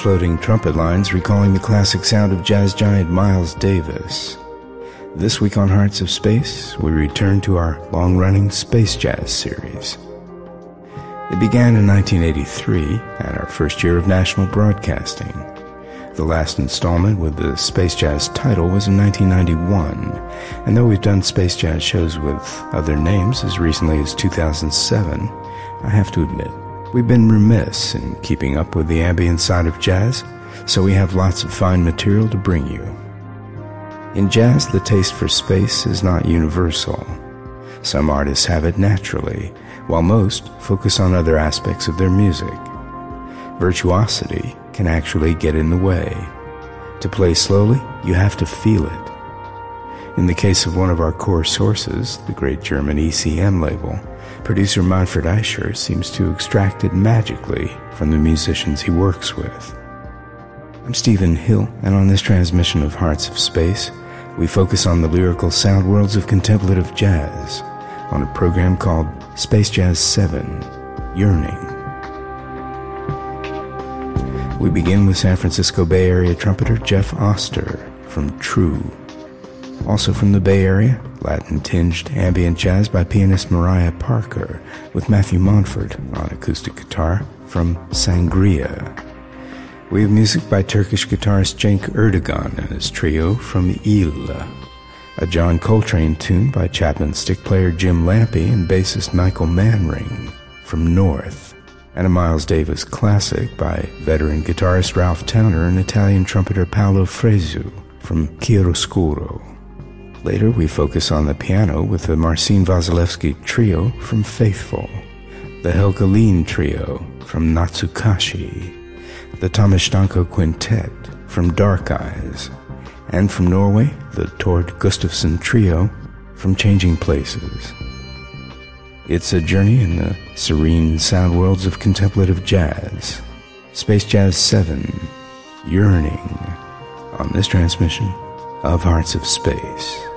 floating trumpet lines recalling the classic sound of jazz giant Miles Davis. This week on Hearts of Space, we return to our long running Space Jazz series. It began in 1983 at our first year of national broadcasting. The last installment with the Space Jazz title was in 1991, and though we've done Space Jazz shows with other names as recently as 2007, I have to admit, we've been remiss in keeping up with the ambient side of jazz, so we have lots of fine material to bring you. In jazz, the taste for space is not universal. Some artists have it naturally, while most focus on other aspects of their music. Virtuosity can actually get in the way. To play slowly, you have to feel it. In the case of one of our core sources, the great German ECM label, producer Manfred Eicher seems to extract it magically from the musicians he works with. I'm Stephen Hill, and on this transmission of Hearts of Space, we focus on the lyrical sound worlds of contemplative jazz on a program called Space Jazz 7 Yearning. We begin with San Francisco Bay Area trumpeter Jeff Oster from True. Also from the Bay Area, Latin tinged ambient jazz by pianist Mariah Parker with Matthew Montfort on acoustic guitar from Sangria. We have music by Turkish guitarist Cenk Erdogan and his trio from Il a John Coltrane tune by Chapman stick player Jim Lampi and bassist Michael Manring from North, and a Miles Davis classic by veteran guitarist Ralph Towner and Italian trumpeter Paolo Fresu from Chiaroscuro. Later, we focus on the piano with the Marcin Wasilewski Trio from Faithful, the Helge Trio from Natsukashii, the Tomasz Stanko Quintet from Dark Eyes, and from Norway, the Tord Gustavsen Trio from Changing Places. It's a journey in the serene sound worlds of contemplative jazz. Space Jazz 7, Yearning, on this transmission of Hearts of Space.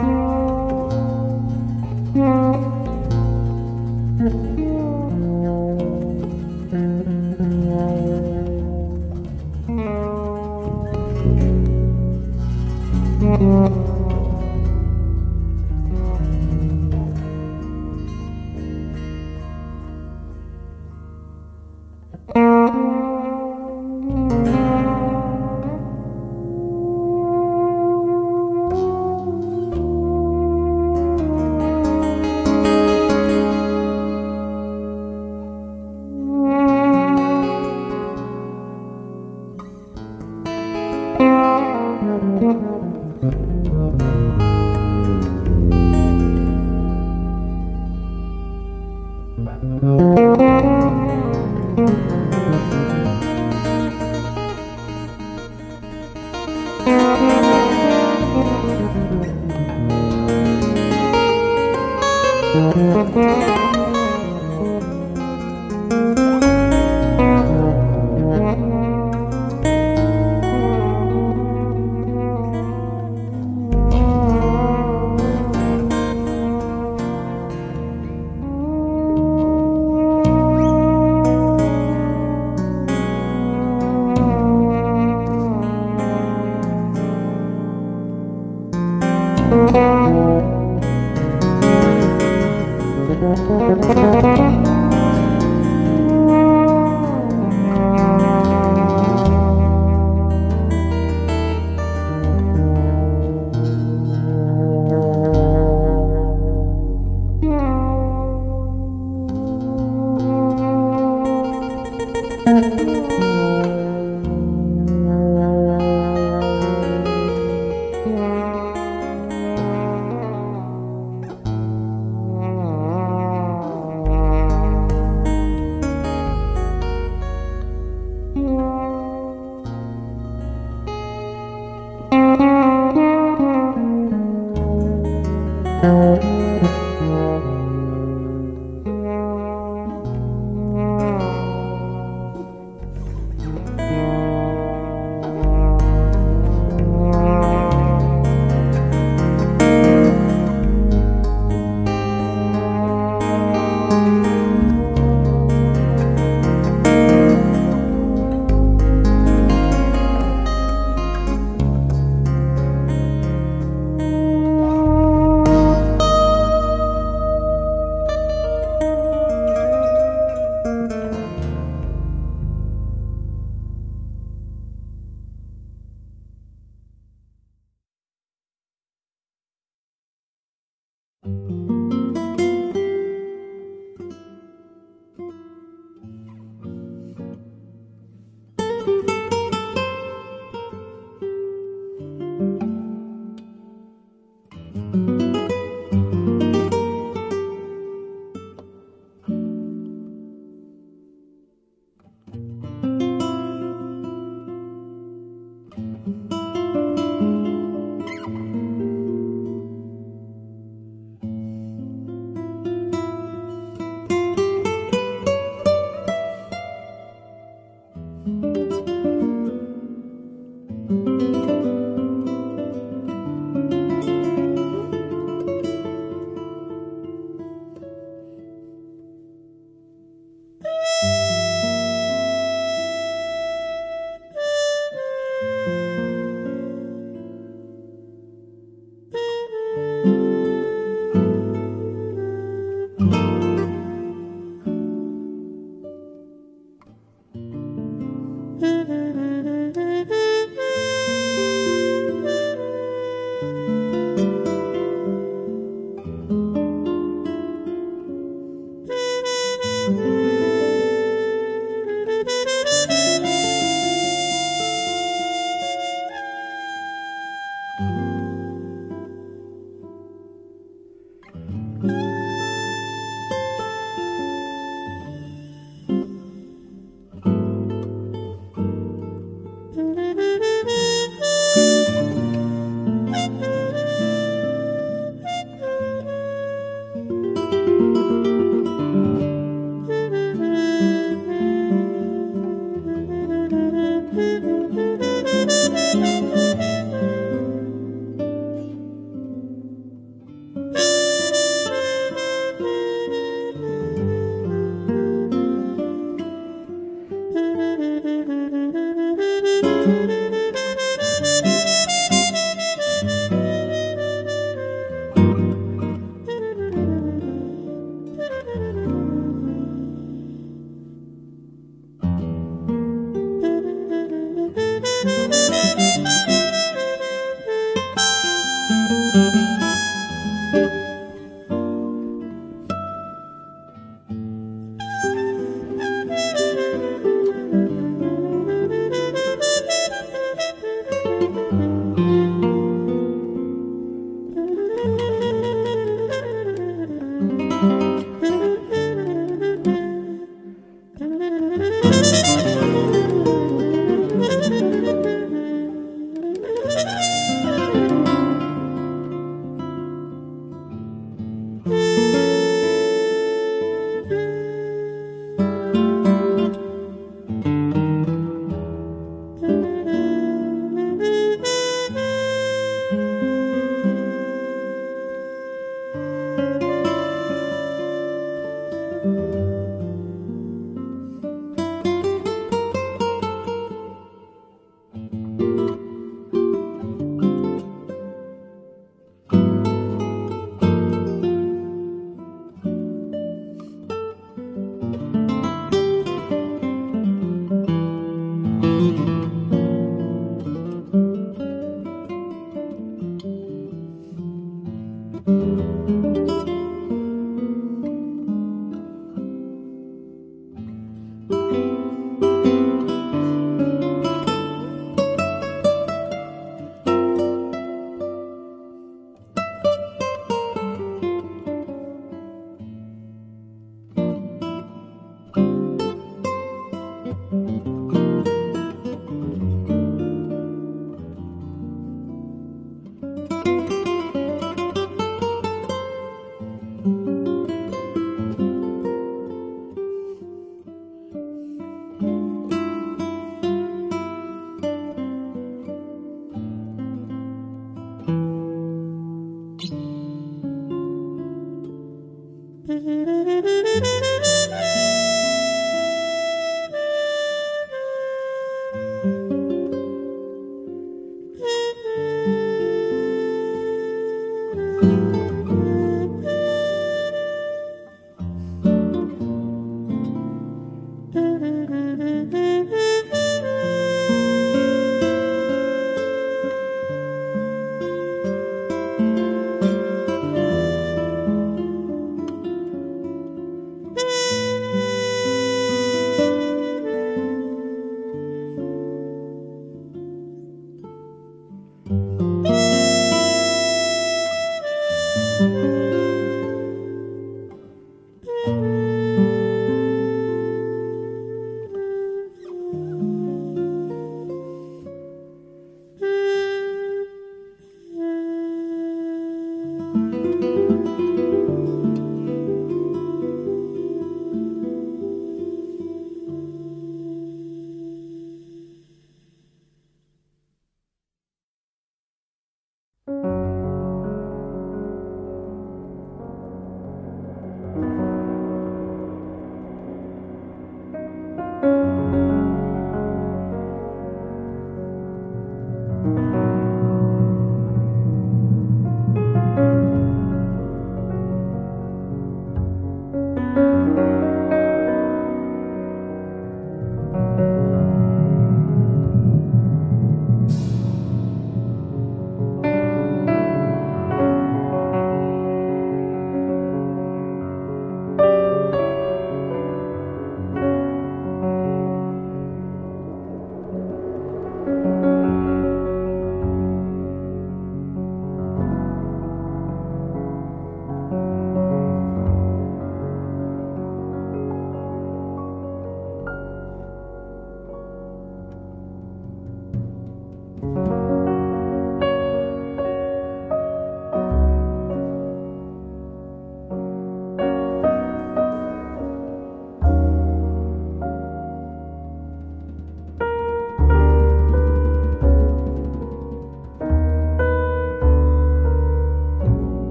Música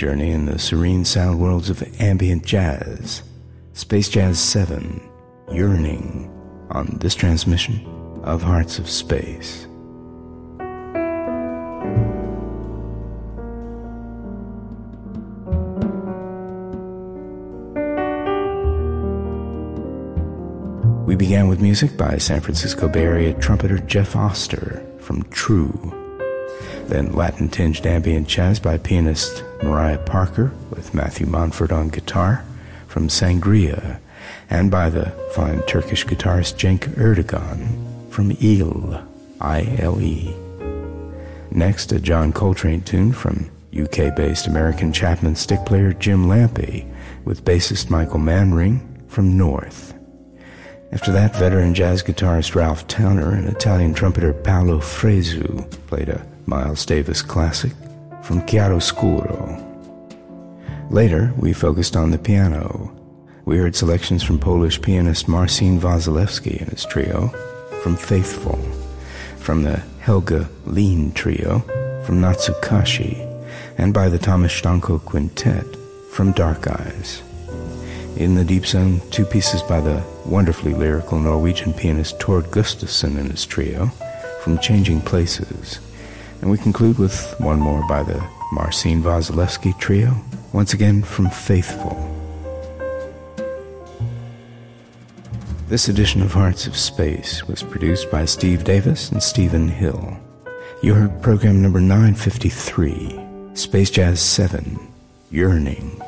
journey in the serene sound worlds of ambient jazz. Space Jazz 7, Yearning, on this transmission of Hearts of Space. We began with music by San Francisco Bay Area trumpeter Jeff Oster from True then Latin tinged ambient jazz by pianist Mariah Parker with Matthew Montfort on guitar from Sangria, and by the fine Turkish guitarist Cenk Erdogan from Il, I-L-E. Next, a John Coltrane tune from UK-based American Chapman stick player Jim Lampi with bassist Michael Manring from North. After that, veteran jazz guitarist Ralph Towner and Italian trumpeter Paolo Fresu played a Miles Davis classic from Chiaroscuro. Later, we focused on the piano. We heard selections from Polish pianist Marcin Wasilewski and his trio, from Faithful, from the Helge Lien trio, from Natsukashii, and by the Tomasz Stanko Quintet, from Dark Eyes. In the Deep Zone, two pieces by the wonderfully lyrical Norwegian pianist Tord Gustavsen and his trio, from Changing Places, and we conclude with one more by the Marcin Wasilewski Trio, once again from Faithful. This edition of Hearts of Space was produced by Steve Davis and Stephen Hill. You heard program number 953, Space Jazz 7, Yearning.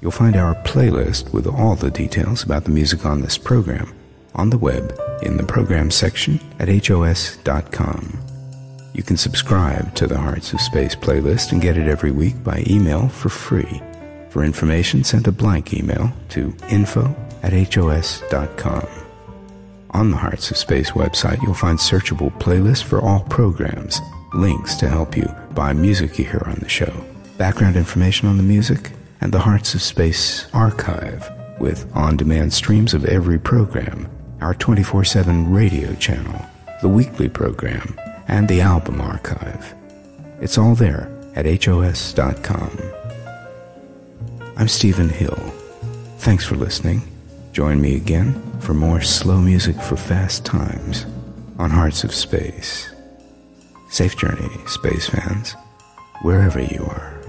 You'll find our playlist with all the details about the music on this program on the web in the program section at HOS.com. You can subscribe to the Hearts of Space playlist and get it every week by email for free. For information, send a blank email to info at HOS.com. On the Hearts of Space website, you'll find searchable playlists for all programs, links to help you buy music you hear on the show, background information on the music, and the Hearts of Space archive with on demand streams of every program our 24 7 radio channel, the weekly program, and the album archive. It's all there at HOS.com. I'm Stephen Hill. Thanks for listening. Join me again for more slow music for fast times on Hearts of Space. Safe journey, space fans, wherever you are.